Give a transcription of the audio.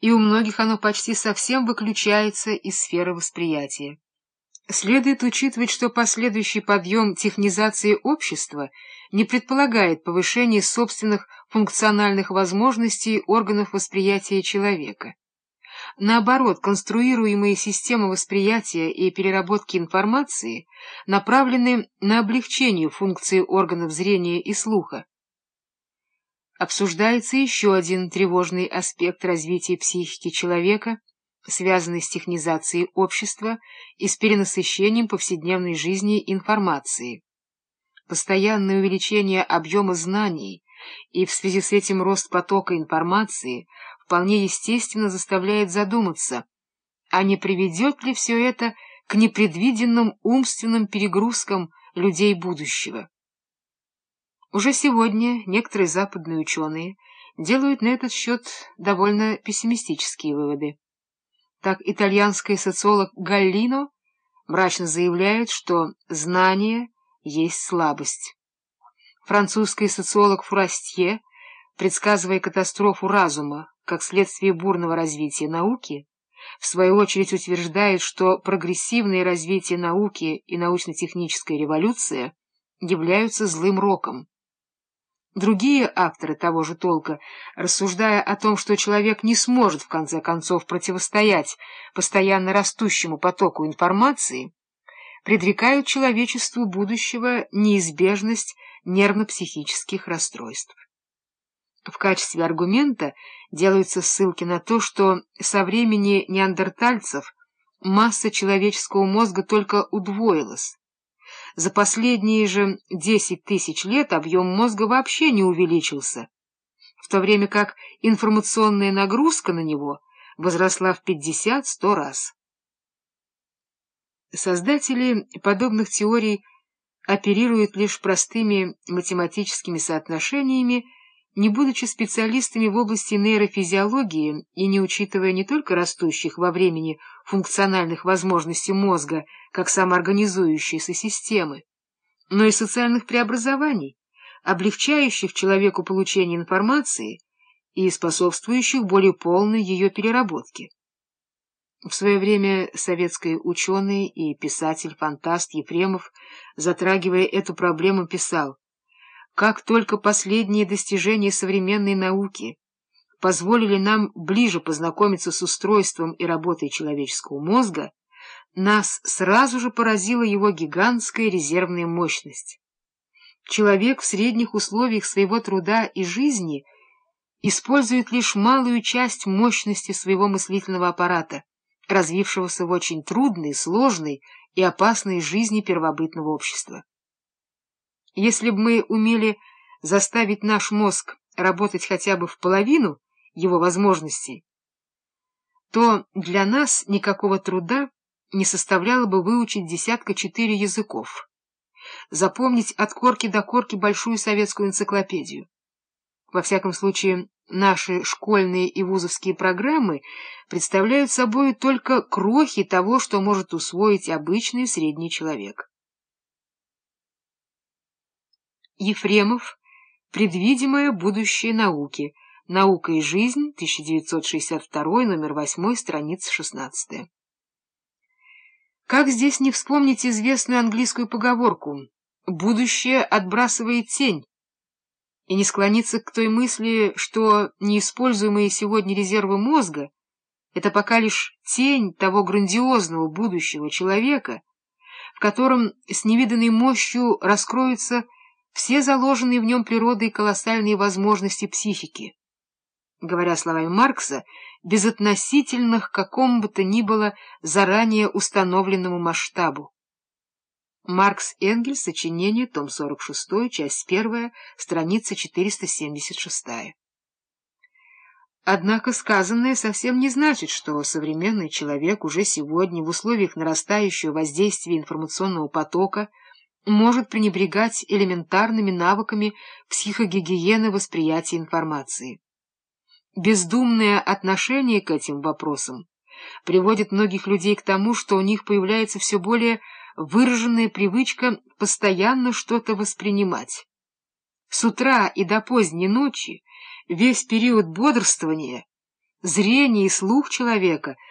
и у многих оно почти совсем выключается из сферы восприятия. Следует учитывать, что последующий подъем технизации общества не предполагает повышения собственных функциональных возможностей органов восприятия человека. Наоборот, конструируемые системы восприятия и переработки информации направлены на облегчение функции органов зрения и слуха. Обсуждается еще один тревожный аспект развития психики человека – связанный с технизацией общества и с перенасыщением повседневной жизни информации. Постоянное увеличение объема знаний и в связи с этим рост потока информации вполне естественно заставляет задуматься, а не приведет ли все это к непредвиденным умственным перегрузкам людей будущего. Уже сегодня некоторые западные ученые делают на этот счет довольно пессимистические выводы так итальянский социолог Галлино мрачно заявляет, что знание есть слабость. Французский социолог Фурастье, предсказывая катастрофу разума как следствие бурного развития науки, в свою очередь утверждает, что прогрессивное развитие науки и научно-техническая революция являются злым роком. Другие авторы того же толка, рассуждая о том, что человек не сможет в конце концов противостоять постоянно растущему потоку информации, предрекают человечеству будущего неизбежность нервно-психических расстройств. В качестве аргумента делаются ссылки на то, что со времени неандертальцев масса человеческого мозга только удвоилась, за последние же десять тысяч лет объем мозга вообще не увеличился, в то время как информационная нагрузка на него возросла в 50-100 раз. Создатели подобных теорий оперируют лишь простыми математическими соотношениями не будучи специалистами в области нейрофизиологии и не учитывая не только растущих во времени функциональных возможностей мозга как самоорганизующейся системы, но и социальных преобразований, облегчающих человеку получение информации и способствующих более полной ее переработке. В свое время советский ученый и писатель-фантаст Ефремов, затрагивая эту проблему, писал как только последние достижения современной науки позволили нам ближе познакомиться с устройством и работой человеческого мозга, нас сразу же поразила его гигантская резервная мощность. Человек в средних условиях своего труда и жизни использует лишь малую часть мощности своего мыслительного аппарата, развившегося в очень трудной, сложной и опасной жизни первобытного общества. Если бы мы умели заставить наш мозг работать хотя бы в половину его возможностей, то для нас никакого труда не составляло бы выучить десятка четыре языков, запомнить от корки до корки большую советскую энциклопедию. Во всяком случае, наши школьные и вузовские программы представляют собой только крохи того, что может усвоить обычный средний человек. Ефремов «Предвидимое будущее науки. Наука и жизнь. 1962, номер 8, страница 16». Как здесь не вспомнить известную английскую поговорку «будущее отбрасывает тень» и не склониться к той мысли, что неиспользуемые сегодня резервы мозга — это пока лишь тень того грандиозного будущего человека, в котором с невиданной мощью раскроются все заложенные в нем природой колоссальные возможности психики. Говоря словами Маркса, безотносительных к какому бы то ни было заранее установленному масштабу. Маркс Энгельс, сочинение, том 46, часть 1, страница 476. Однако сказанное совсем не значит, что современный человек уже сегодня в условиях нарастающего воздействия информационного потока может пренебрегать элементарными навыками психогигиены восприятия информации. Бездумное отношение к этим вопросам приводит многих людей к тому, что у них появляется все более выраженная привычка постоянно что-то воспринимать. С утра и до поздней ночи весь период бодрствования Зрение и слух человека